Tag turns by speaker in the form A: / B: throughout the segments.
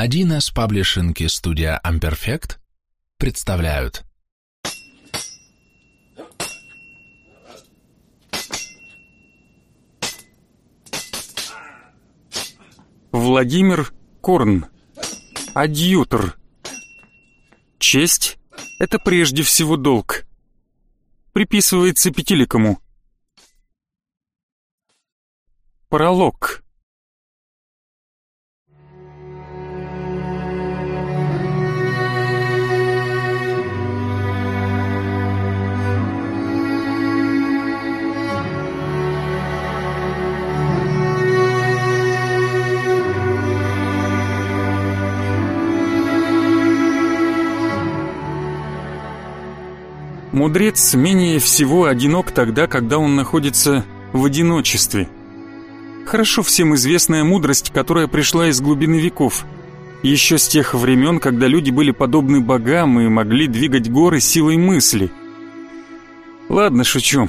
A: 1С паблишинг и студия Amperfect представляют
B: Владимир Корн Адъютор Честь — это прежде всего долг. Приписывается Пятиликому. Пролог Мудрец менее всего одинок тогда, когда он находится в одиночестве. Хорошо всем известная мудрость, которая пришла из глубины веков. Еще с тех времен, когда люди были подобны богам и могли двигать горы силой мысли. Ладно, шучу.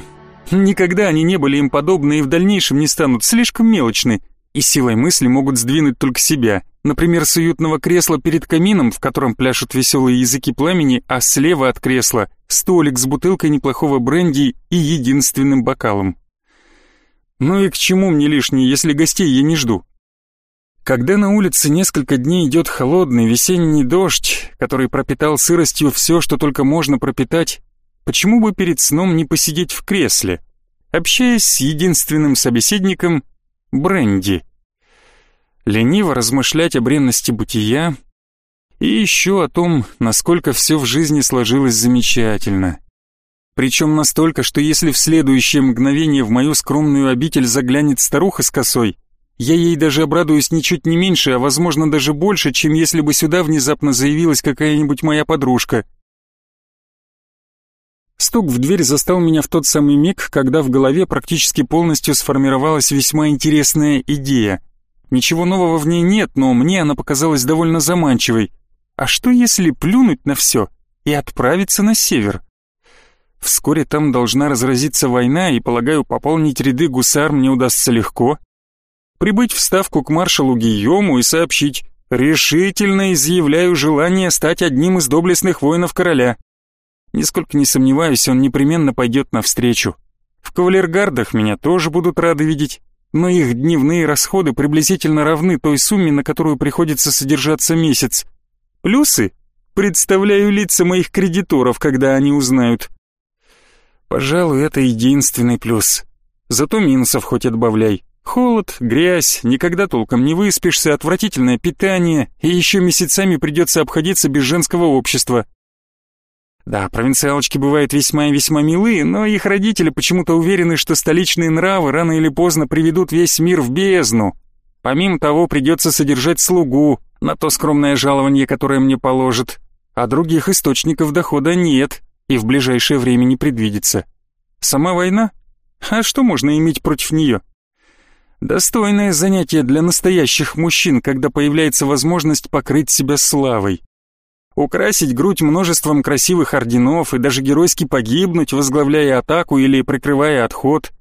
B: Никогда они не были им подобны и в дальнейшем не станут слишком мелочны, и силой мысли могут сдвинуть только себя. Например, с уютного кресла перед камином, в котором пляшут веселые языки пламени, а слева от кресла столик с бутылкой неплохого бренди и единственным бокалом. Ну и к чему мне лишнее, если гостей я не жду? Когда на улице несколько дней идет холодный весенний дождь, который пропитал сыростью все, что только можно пропитать, почему бы перед сном не посидеть в кресле, общаясь с единственным собеседником Бренди? Лениво размышлять о бренности бытия, и еще о том, насколько все в жизни сложилось замечательно. Причем настолько, что если в следующее мгновение в мою скромную обитель заглянет старуха с косой, я ей даже обрадуюсь ничуть не меньше, а возможно даже больше, чем если бы сюда внезапно заявилась какая-нибудь моя подружка. Стук в дверь застал меня в тот самый миг, когда в голове практически полностью сформировалась весьма интересная идея. Ничего нового в ней нет, но мне она показалась довольно заманчивой. А что если плюнуть на все и отправиться на север? Вскоре там должна разразиться война, и, полагаю, пополнить ряды гусар мне удастся легко. Прибыть в ставку к маршалу Гийому и сообщить «Решительно изъявляю желание стать одним из доблестных воинов короля». Нисколько не сомневаюсь, он непременно пойдет навстречу. В кавалергардах меня тоже будут рады видеть, но их дневные расходы приблизительно равны той сумме, на которую приходится содержаться месяц — Плюсы? Представляю лица моих кредиторов, когда они узнают. Пожалуй, это единственный плюс. Зато минусов хоть отбавляй. Холод, грязь, никогда толком не выспишься, отвратительное питание, и еще месяцами придется обходиться без женского общества. Да, провинциалочки бывают весьма и весьма милые, но их родители почему-то уверены, что столичные нравы рано или поздно приведут весь мир в бездну. Помимо того, придется содержать слугу, на то скромное жалование, которое мне положат, а других источников дохода нет и в ближайшее время не предвидится. Сама война? А что можно иметь против нее? Достойное занятие для настоящих мужчин, когда появляется возможность покрыть себя славой. Украсить грудь множеством красивых орденов и даже геройски погибнуть, возглавляя атаку или прикрывая отход.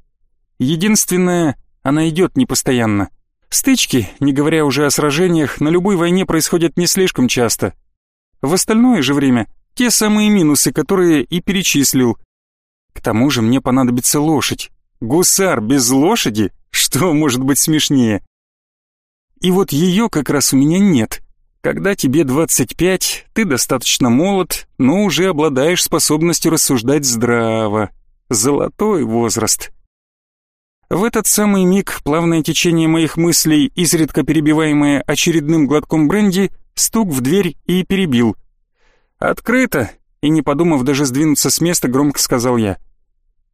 B: Единственное, она идет непостоянно. Стычки, не говоря уже о сражениях, на любой войне происходят не слишком часто. В остальное же время те самые минусы, которые и перечислил. К тому же мне понадобится лошадь. Гусар без лошади? Что может быть смешнее? И вот ее как раз у меня нет. Когда тебе 25, ты достаточно молод, но уже обладаешь способностью рассуждать здраво. Золотой возраст. В этот самый миг плавное течение моих мыслей, изредка перебиваемое очередным глотком бренди, стук в дверь и перебил. «Открыто!» и не подумав даже сдвинуться с места, громко сказал я.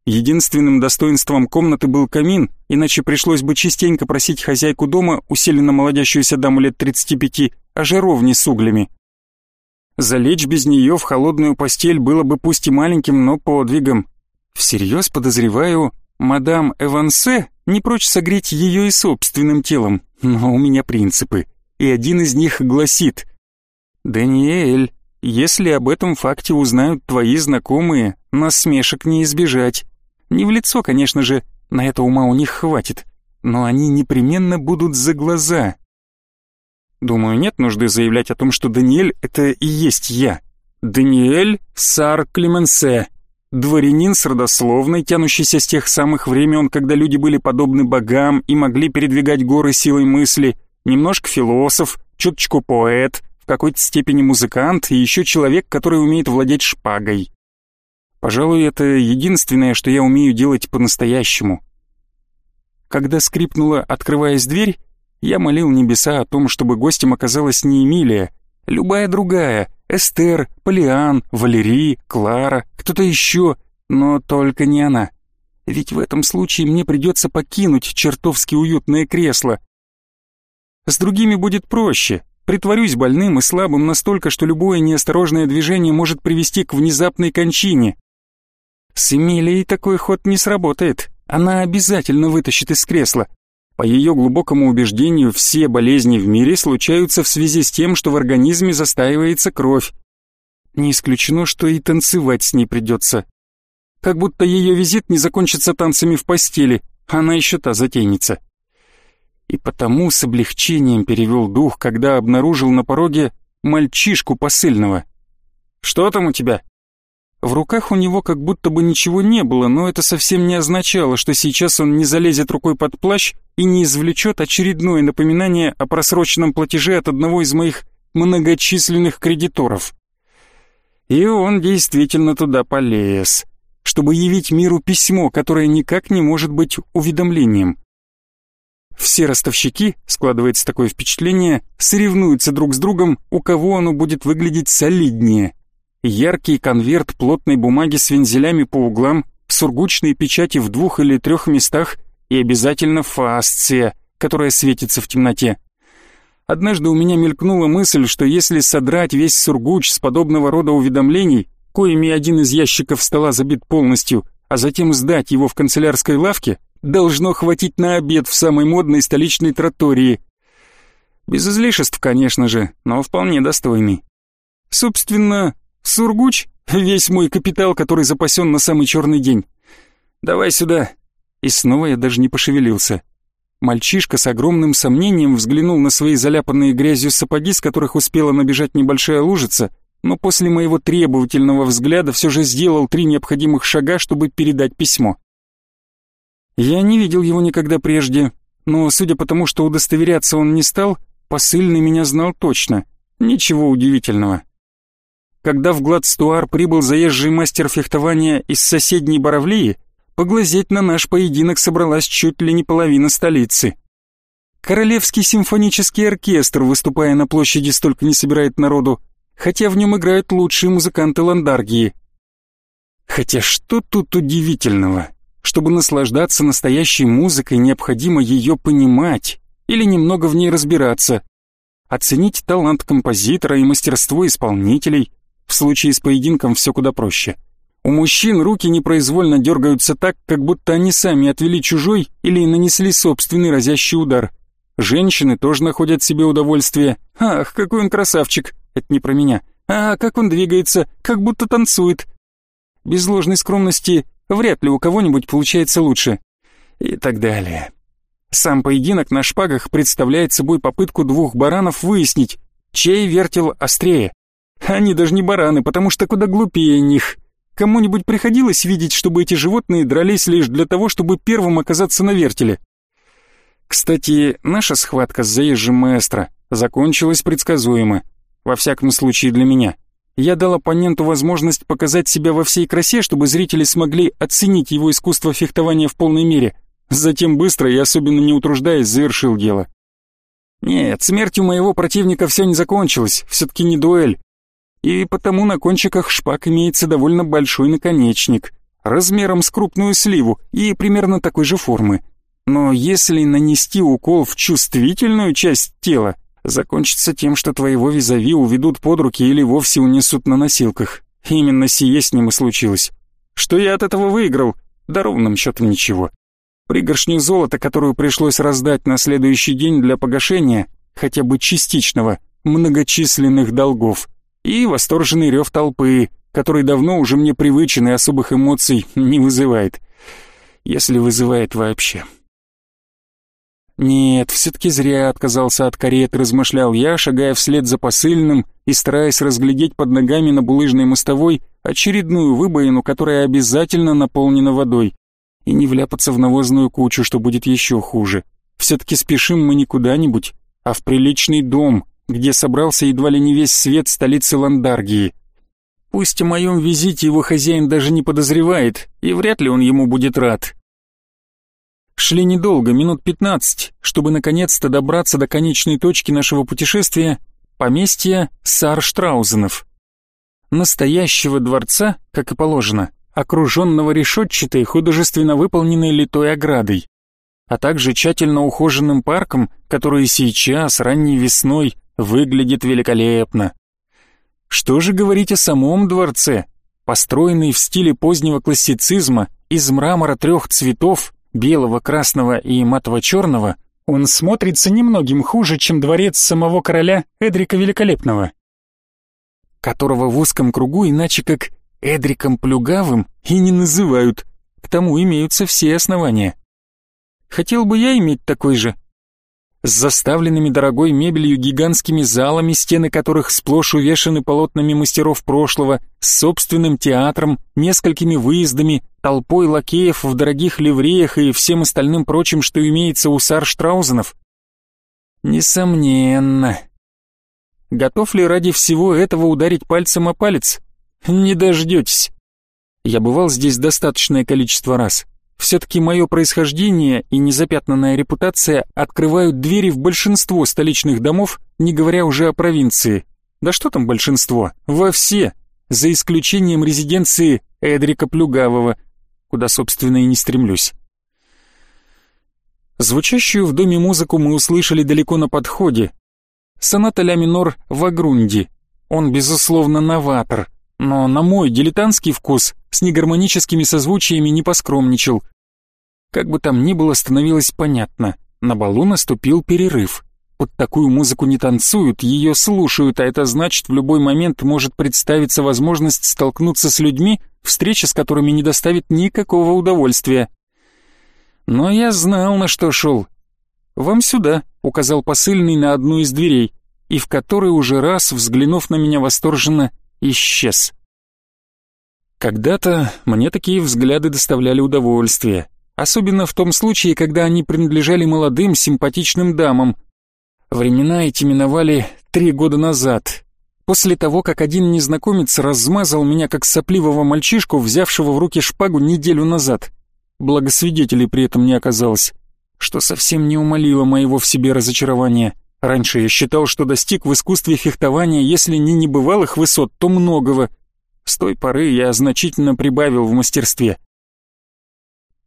B: Единственным достоинством комнаты был камин, иначе пришлось бы частенько просить хозяйку дома, усиленно молодящуюся даму лет 35, о жаровне с углями. Залечь без нее в холодную постель было бы пусть и маленьким, но подвигом. Всерьез подозреваю, Мадам Эвансе не прочь согреть ее и собственным телом, но у меня принципы, и один из них гласит «Даниэль, если об этом факте узнают твои знакомые, насмешек не избежать. Не в лицо, конечно же, на это ума у них хватит, но они непременно будут за глаза». Думаю, нет нужды заявлять о том, что Даниэль — это и есть я. Даниэль Сар Клеменсе, дворянин с родословной, тянущийся с тех самых времен, когда люди были подобны богам и могли передвигать горы силой мысли, немножко философ, чуточку поэт, в какой-то степени музыкант и еще человек, который умеет владеть шпагой. Пожалуй, это единственное, что я умею делать по-настоящему. Когда скрипнула, открываясь дверь, я молил небеса о том, чтобы гостем оказалась не Эмилия, любая другая, Эстер, Полиан, Валерий, Клара, кто-то еще, но только не она. Ведь в этом случае мне придется покинуть чертовски уютное кресло. С другими будет проще. Притворюсь больным и слабым настолько, что любое неосторожное движение может привести к внезапной кончине. С Эмилией такой ход не сработает. Она обязательно вытащит из кресла. По ее глубокому убеждению, все болезни в мире случаются в связи с тем, что в организме застаивается кровь. Не исключено, что и танцевать с ней придется. Как будто ее визит не закончится танцами в постели, она еще та затейница. И потому с облегчением перевел дух, когда обнаружил на пороге мальчишку посыльного. «Что там у тебя?» В руках у него как будто бы ничего не было, но это совсем не означало, что сейчас он не залезет рукой под плащ и не извлечет очередное напоминание о просроченном платеже от одного из моих многочисленных кредиторов. И он действительно туда полез, чтобы явить миру письмо, которое никак не может быть уведомлением. Все ростовщики, складывается такое впечатление, соревнуются друг с другом, у кого оно будет выглядеть солиднее – яркий конверт плотной бумаги с вензелями по углам, сургучные печати в двух или трех местах и обязательно фасция, которая светится в темноте. Однажды у меня мелькнула мысль, что если содрать весь сургуч с подобного рода уведомлений, коими один из ящиков стола забит полностью, а затем сдать его в канцелярской лавке, должно хватить на обед в самой модной столичной тротории. Без излишеств, конечно же, но вполне достойный. Собственно, Сургуч — весь мой капитал, который запасен на самый черный день. Давай сюда. И снова я даже не пошевелился. Мальчишка с огромным сомнением взглянул на свои заляпанные грязью сапоги, с которых успела набежать небольшая лужица, но после моего требовательного взгляда все же сделал три необходимых шага, чтобы передать письмо. Я не видел его никогда прежде, но, судя по тому, что удостоверяться он не стал, посыльный меня знал точно. Ничего удивительного. Когда в Гладстуар прибыл заезжий мастер фехтования из соседней Боровлии, поглазеть на наш поединок собралась чуть ли не половина столицы. Королевский симфонический оркестр, выступая на площади, столько не собирает народу, хотя в нем играют лучшие музыканты Ландаргии. Хотя что тут удивительного? Чтобы наслаждаться настоящей музыкой, необходимо ее понимать или немного в ней разбираться, оценить талант композитора и мастерство исполнителей, в случае с поединком все куда проще. У мужчин руки непроизвольно дергаются так, как будто они сами отвели чужой или нанесли собственный разящий удар. Женщины тоже находят себе удовольствие. Ах, какой он красавчик! Это не про меня. А как он двигается, как будто танцует. Без ложной скромности вряд ли у кого-нибудь получается лучше. И так далее. Сам поединок на шпагах представляет собой попытку двух баранов выяснить, чей вертел острее. Они даже не бараны, потому что куда глупее них. Кому-нибудь приходилось видеть, чтобы эти животные дрались лишь для того, чтобы первым оказаться на вертеле? Кстати, наша схватка с заезжим маэстро закончилась предсказуемо. Во всяком случае для меня. Я дал оппоненту возможность показать себя во всей красе, чтобы зрители смогли оценить его искусство фехтования в полной мере. Затем быстро и особенно не утруждаясь завершил дело. Нет, смертью моего противника все не закончилось, все-таки не дуэль и потому на кончиках шпаг имеется довольно большой наконечник, размером с крупную сливу и примерно такой же формы. Но если нанести укол в чувствительную часть тела, закончится тем, что твоего визави уведут под руки или вовсе унесут на носилках. Именно сие с ним и случилось. Что я от этого выиграл? Да ровным счетом ничего. Пригоршню золота, которую пришлось раздать на следующий день для погашения, хотя бы частичного, многочисленных долгов и восторженный рев толпы, который давно уже мне привычен и особых эмоций не вызывает. Если вызывает вообще. Нет, все-таки зря отказался от кареты, размышлял я, шагая вслед за посыльным и стараясь разглядеть под ногами на булыжной мостовой очередную выбоину, которая обязательно наполнена водой, и не вляпаться в навозную кучу, что будет еще хуже. Все-таки спешим мы не куда-нибудь, а в приличный дом, где собрался едва ли не весь свет столицы Ландаргии. Пусть о моем визите его хозяин даже не подозревает, и вряд ли он ему будет рад. Шли недолго, минут пятнадцать, чтобы наконец-то добраться до конечной точки нашего путешествия — поместья Сарштраузенов. Настоящего дворца, как и положено, окруженного решетчатой, художественно выполненной литой оградой, а также тщательно ухоженным парком, который сейчас, ранней весной, выглядит великолепно. Что же говорить о самом дворце, построенный в стиле позднего классицизма из мрамора трех цветов, белого, красного и матово-черного, он смотрится немногим хуже, чем дворец самого короля Эдрика Великолепного, которого в узком кругу иначе как Эдриком Плюгавым и не называют, к тому имеются все основания. Хотел бы я иметь такой же, с заставленными дорогой мебелью гигантскими залами, стены которых сплошь увешаны полотнами мастеров прошлого, с собственным театром, несколькими выездами, толпой лакеев в дорогих ливреях и всем остальным прочим, что имеется у Сарштраузенов? Несомненно. Готов ли ради всего этого ударить пальцем о палец? Не дождетесь. Я бывал здесь достаточное количество раз. Все-таки мое происхождение и незапятнанная репутация открывают двери в большинство столичных домов, не говоря уже о провинции. Да что там большинство? Во все, за исключением резиденции Эдрика Плюгавого, куда, собственно, и не стремлюсь. Звучащую в доме музыку мы услышали далеко на подходе. Соната ля минор в Агрунди. Он, безусловно, новатор, но на мой дилетантский вкус с негармоническими созвучиями не поскромничал. Как бы там ни было, становилось понятно. На балу наступил перерыв. Под такую музыку не танцуют, ее слушают, а это значит, в любой момент может представиться возможность столкнуться с людьми, встреча с которыми не доставит никакого удовольствия. Но я знал, на что шел. «Вам сюда», — указал посыльный на одну из дверей, и в которой уже раз, взглянув на меня восторженно, исчез. Когда-то мне такие взгляды доставляли удовольствие, особенно в том случае, когда они принадлежали молодым, симпатичным дамам. Времена эти миновали три года назад, после того, как один незнакомец размазал меня как сопливого мальчишку, взявшего в руки шпагу неделю назад. Благосвидетелей при этом не оказалось, что совсем не умолило моего в себе разочарования. Раньше я считал, что достиг в искусстве фехтования, если не небывалых высот, то многого. С той поры я значительно прибавил в мастерстве.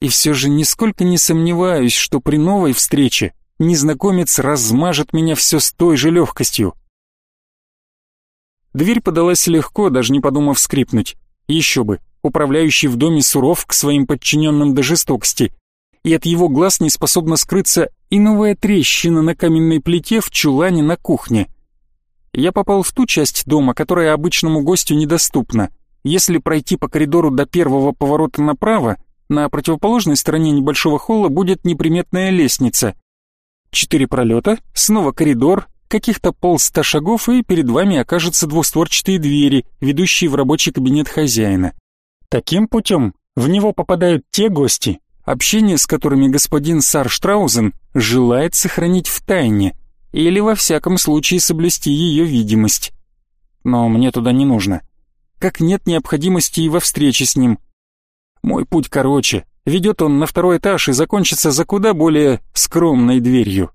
B: И все же нисколько не сомневаюсь, что при новой встрече незнакомец размажет меня все с той же легкостью. Дверь подалась легко, даже не подумав скрипнуть. Еще бы, управляющий в доме суров к своим подчиненным до жестокости, и от его глаз не способна скрыться и новая трещина на каменной плите в чулане на кухне. Я попал в ту часть дома, которая обычному гостю недоступна. Если пройти по коридору до первого поворота направо, на противоположной стороне небольшого холла будет неприметная лестница. Четыре пролета, снова коридор, каких-то полста шагов, и перед вами окажутся двустворчатые двери, ведущие в рабочий кабинет хозяина. Таким путем в него попадают те гости, общение с которыми господин Сарштраузен желает сохранить в тайне или во всяком случае соблюсти ее видимость. Но мне туда не нужно. Как нет необходимости и во встрече с ним. Мой путь короче, ведет он на второй этаж и закончится за куда более скромной дверью.